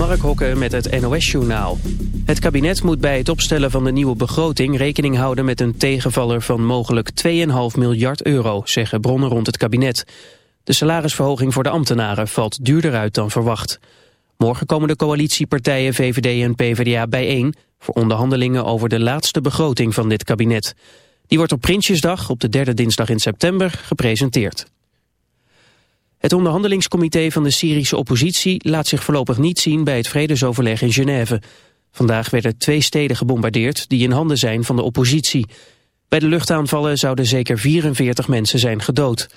Mark Hokke met het NOS-journaal. Het kabinet moet bij het opstellen van de nieuwe begroting rekening houden met een tegenvaller van mogelijk 2,5 miljard euro, zeggen bronnen rond het kabinet. De salarisverhoging voor de ambtenaren valt duurder uit dan verwacht. Morgen komen de coalitiepartijen VVD en PvdA bijeen voor onderhandelingen over de laatste begroting van dit kabinet. Die wordt op Prinsjesdag, op de derde dinsdag in september, gepresenteerd. Het onderhandelingscomité van de Syrische oppositie laat zich voorlopig niet zien bij het vredesoverleg in Genève. Vandaag werden twee steden gebombardeerd die in handen zijn van de oppositie. Bij de luchtaanvallen zouden zeker 44 mensen zijn gedood.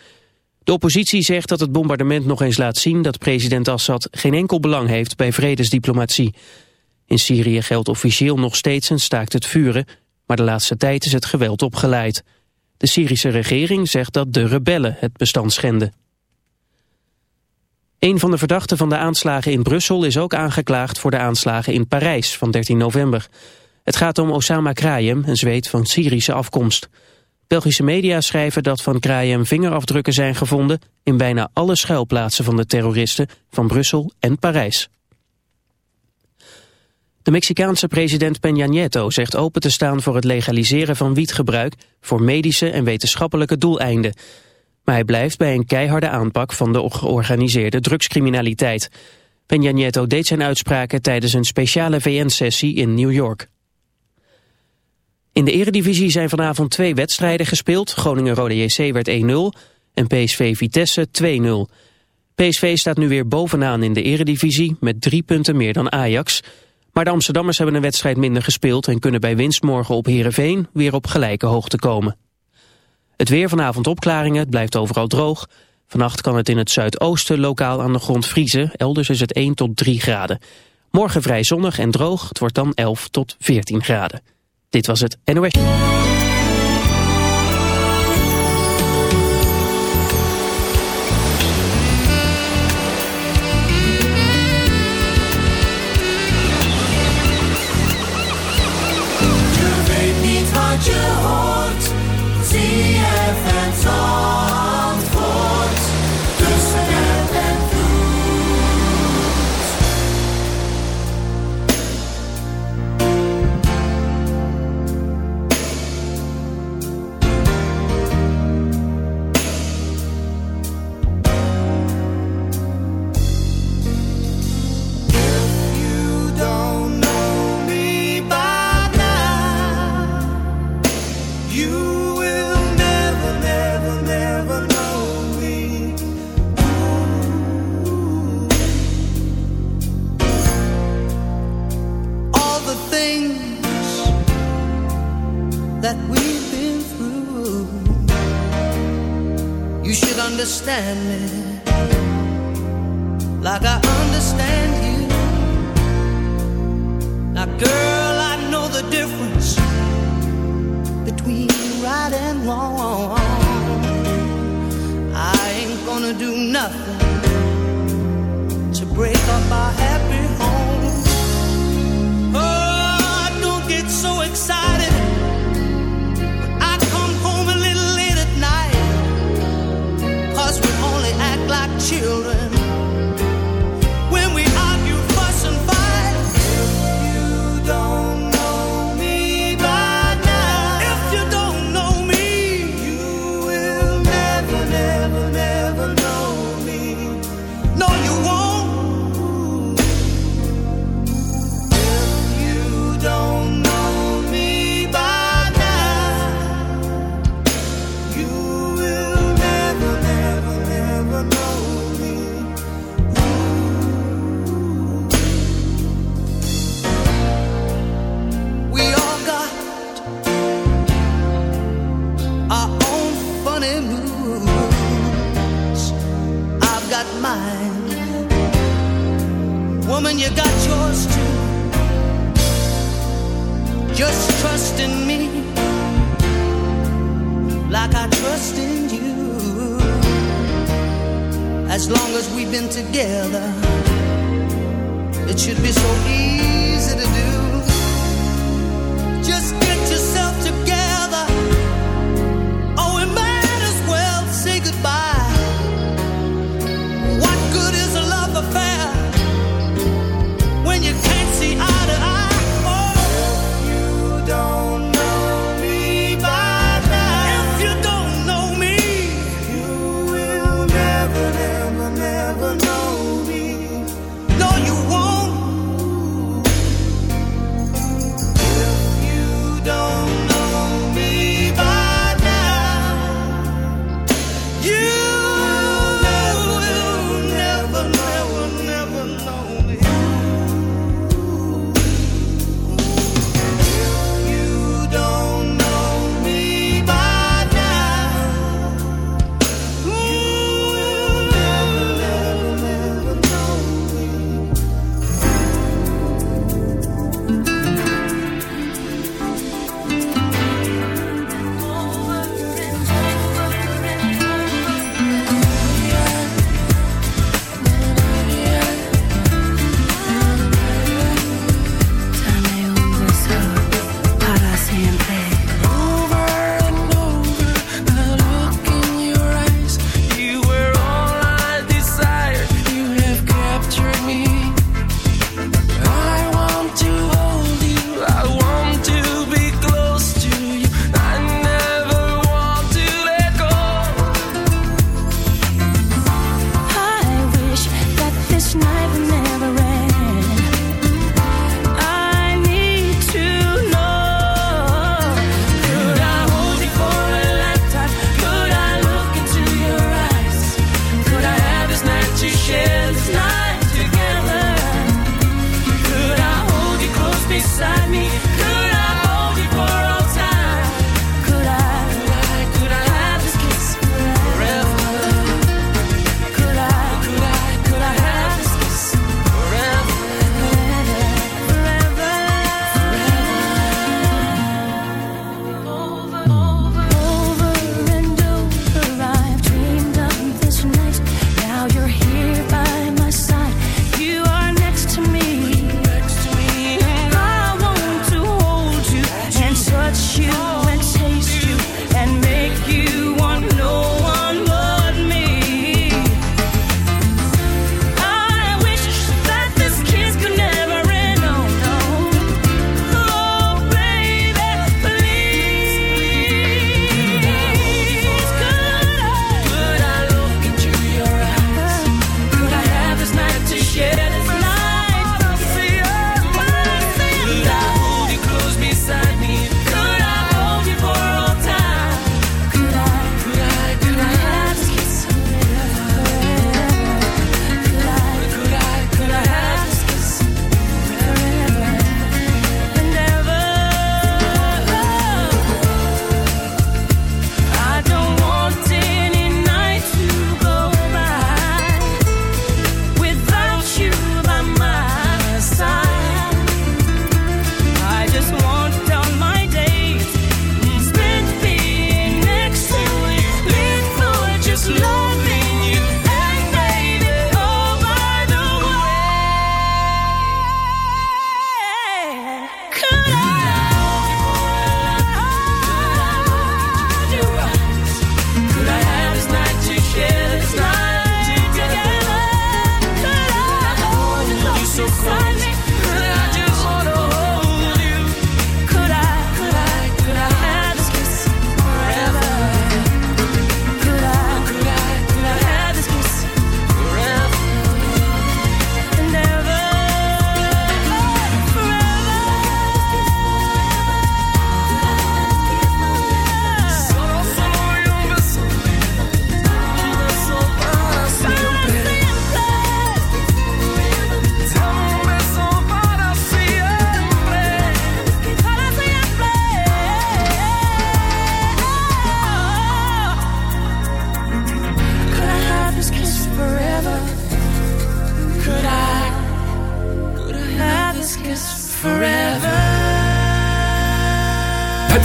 De oppositie zegt dat het bombardement nog eens laat zien dat president Assad geen enkel belang heeft bij vredesdiplomatie. In Syrië geldt officieel nog steeds een staakt het vuren, maar de laatste tijd is het geweld opgeleid. De Syrische regering zegt dat de rebellen het bestand schenden. Een van de verdachten van de aanslagen in Brussel is ook aangeklaagd voor de aanslagen in Parijs van 13 november. Het gaat om Osama Krayem, een zweet van Syrische afkomst. Belgische media schrijven dat van Krayem vingerafdrukken zijn gevonden in bijna alle schuilplaatsen van de terroristen van Brussel en Parijs. De Mexicaanse president Peña Nieto zegt open te staan voor het legaliseren van wietgebruik voor medische en wetenschappelijke doeleinden. Maar hij blijft bij een keiharde aanpak van de georganiseerde drugscriminaliteit. Peña deed zijn uitspraken tijdens een speciale VN-sessie in New York. In de eredivisie zijn vanavond twee wedstrijden gespeeld. Groningen-Rode JC werd 1-0 en PSV Vitesse 2-0. PSV staat nu weer bovenaan in de eredivisie met drie punten meer dan Ajax. Maar de Amsterdammers hebben een wedstrijd minder gespeeld... en kunnen bij winst morgen op Heerenveen weer op gelijke hoogte komen. Het weer vanavond opklaringen, het blijft overal droog. Vannacht kan het in het zuidoosten lokaal aan de grond vriezen. Elders is het 1 tot 3 graden. Morgen vrij zonnig en droog. Het wordt dan 11 tot 14 graden. Dit was het NOS.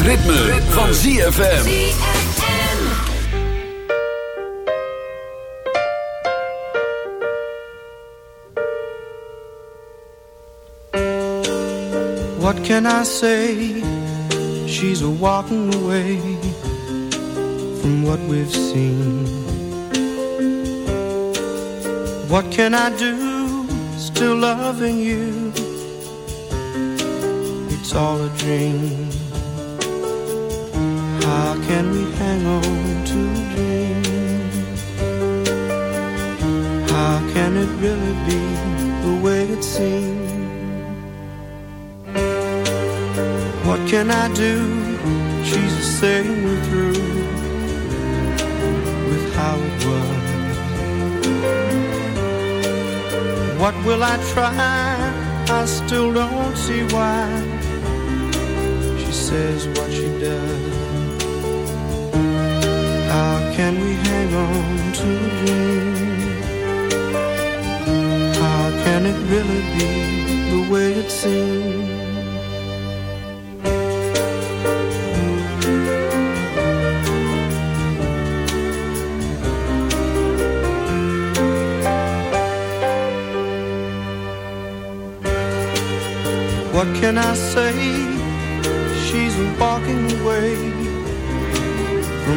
Ritme, ritme. van ZFM. What can I say? She's a walking away from what we've seen. What can I do? Still loving you. It's all a dream. How can we hang on to a dream? How can it really be the way it seems? What can I do? She's saying me through with how it was. What will I try? I still don't see why she says what she does. Can we hang on to a dream? How can it really be the way it seems? What can I say? She's walking away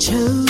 chose.